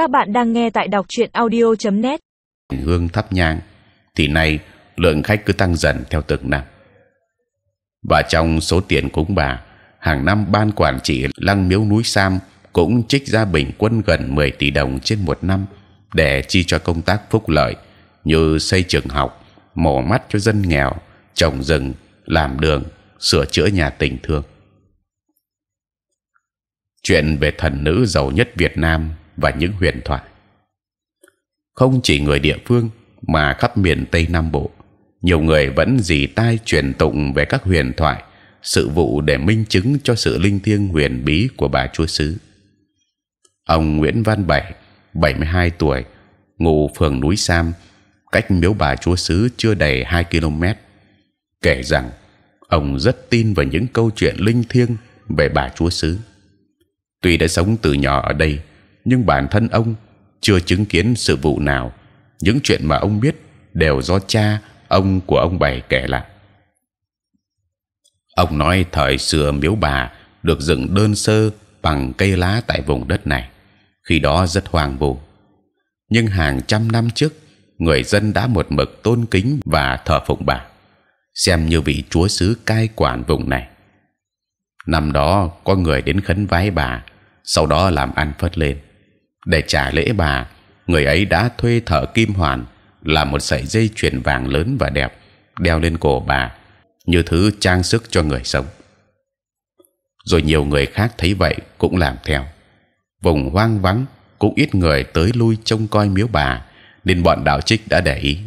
Các bạn đang nghe tại đọc truyện audio.net. hương thắp nhang, thì nay lượng khách cứ tăng dần theo từng năm. Và trong số tiền cúng bà, hàng năm ban quản trị lăng miếu núi Sam cũng trích ra bình quân gần 10 tỷ đồng trên một năm để chi cho công tác phúc lợi như xây trường học, mổ mắt cho dân nghèo, trồng rừng, làm đường, sửa chữa nhà tình thương. Chuyện về thần nữ giàu nhất Việt Nam và những huyền thoại không chỉ người địa phương mà khắp miền Tây Nam Bộ nhiều người vẫn dì tai truyền tụng về các huyền thoại sự vụ để minh chứng cho sự linh thiêng huyền bí của bà chúa xứ. Ông Nguyễn Văn Bảy, 72 tuổi, ngụ phường núi Sam, cách miếu bà chúa xứ chưa đầy 2 km, kể rằng ông rất tin vào những câu chuyện linh thiêng về bà chúa xứ. Tuy đã sống từ nhỏ ở đây, nhưng bản thân ông chưa chứng kiến sự vụ nào. Những chuyện mà ông biết đều do cha ông của ông bảy kể lại. Ông nói thời xưa miếu bà được dựng đơn sơ bằng cây lá tại vùng đất này, khi đó rất hoang vu. Nhưng hàng trăm năm trước, người dân đã một mực tôn kính và thờ phụng bà, xem như vị chúa xứ cai quản vùng này. Năm đó có người đến khấn vái bà, sau đó làm ăn phất lên. Để trả lễ bà, người ấy đã thuê thợ kim hoàn làm một sợi dây chuyền vàng lớn và đẹp đeo lên cổ bà như thứ trang sức cho người sống. Rồi nhiều người khác thấy vậy cũng làm theo. Vùng hoang vắng cũng ít người tới lui trông coi miếu bà, nên bọn đạo trích đã để ý.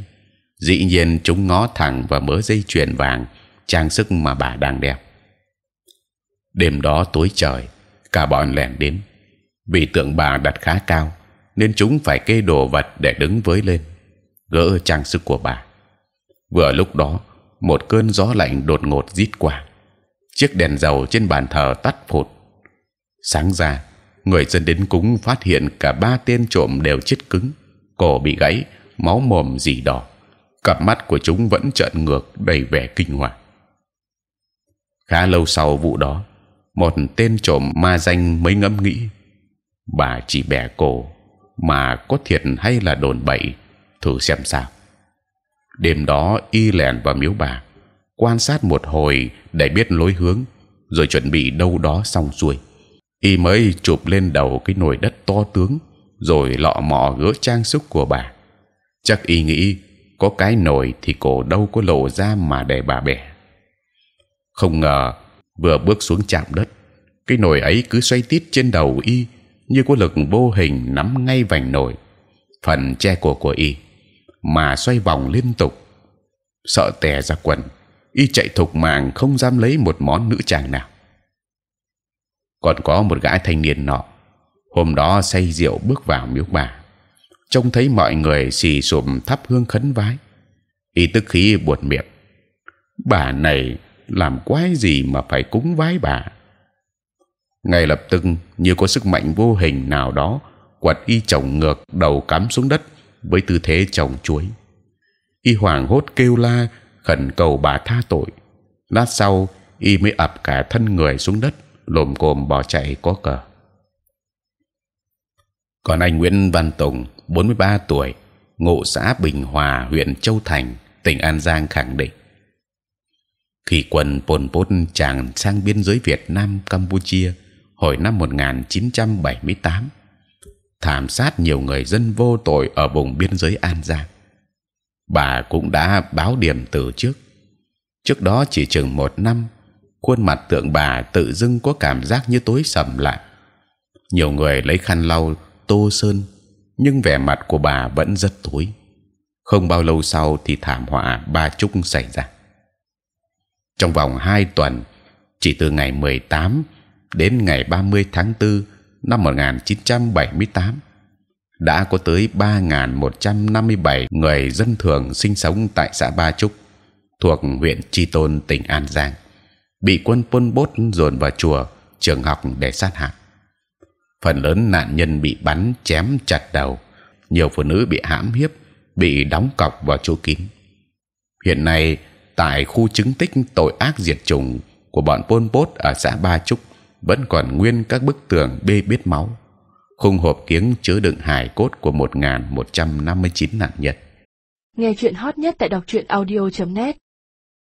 Dĩ nhiên chúng ngó thẳng vào mớ dây chuyền vàng trang sức mà bà đang đeo. Đêm đó tối trời, cả bọn lẻn đến. Vì tượng bà đặt khá cao, nên chúng phải kê đồ vật để đứng với lên, gỡ trang sức của bà. Vừa lúc đó, một cơn gió lạnh đột ngột rít qua, chiếc đèn dầu trên bàn thờ tắt phụt. Sáng ra, người dân đến cúng phát hiện cả ba tên trộm đều chết cứng, cổ bị gãy, máu mồm dì đỏ, cặp mắt của chúng vẫn trợn ngược đầy vẻ kinh hoàng. Khá lâu sau vụ đó, một tên trộm ma danh mới ngẫm nghĩ bà chỉ bẻ cổ, mà có thiệt hay là đồn bậy, thử xem sao. Đêm đó, y lẻn vào miếu bà, quan sát một hồi để biết lối hướng, rồi chuẩn bị đâu đó xong xuôi. Y mới chụp lên đầu cái nồi đất to tướng, rồi lọ mọ gỡ trang sức của bà. Chắc y nghĩ có cái nồi thì cổ đâu có lộ ra mà để bà bẻ. Không ngờ, vừa bước xuống chạm đất, cái nồi ấy cứ xoay tít trên đầu y như có lực vô hình nắm ngay vành nồi phần che cổ của y, mà xoay vòng liên tục. Sợ tè ra quần, y chạy thục mạng không dám lấy một món nữ chàng nào. Còn có một gã thanh niên nọ, hôm đó say rượu bước vào miếu bà, trông thấy mọi người xì xùm thắp hương khấn vái. Y tức khí buột miệng, bà này làm quái gì mà phải cúng vái bà? Ngay lập tức, như có sức mạnh vô hình nào đó quật y chồng ngược đầu cắm xuống đất với tư thế trồng chuối. Y hoảng hốt kêu la, khẩn cầu bà tha tội. Lát sau, y mới ập cả thân người xuống đất, lồm cồm bỏ chạy có cờ. Còn anh Nguyễn Văn Tùng 43 tuổi, ngụ xã Bình Hòa, huyện Châu Thành, tỉnh An Giang khẳng định. Khi quân Pol Pot tràn sang biên giới Việt Nam, Campuchia hồi năm 1978 thảm sát nhiều người dân vô tội ở vùng biên giới An Giang. Bà cũng đã báo điểm từ trước. Trước đó chỉ chừng một năm, khuôn mặt tượng bà tự dưng có cảm giác như tối sầm lại. Nhiều người lấy khăn lau tô sơn, nhưng vẻ mặt của bà vẫn rất tối. Không bao lâu sau thì thảm họa ba chúc xảy ra. Trong vòng hai tuần, chỉ từ ngày 18 đến ngày 30 tháng 4 năm 1978 đã có tới 3.157 người dân thường sinh sống tại xã Ba Trúc thuộc huyện Tri Tôn tỉnh An Giang bị quân Pol Pot dồn vào chùa trường học để sát hại. Phần lớn nạn nhân bị bắn chém chặt đầu, nhiều phụ nữ bị hãm hiếp, bị đóng cọc vào chỗ kín. Hiện nay tại khu chứng tích tội ác diệt chủng của bọn Pol Pot ở xã Ba Trúc vẫn còn nguyên các bức tường bê bết máu, khung hộp kiếng chứa đựng hài cốt của 1.159 nạn nhân. Nghe chuyện hot nhất tại đọc truyện audio.net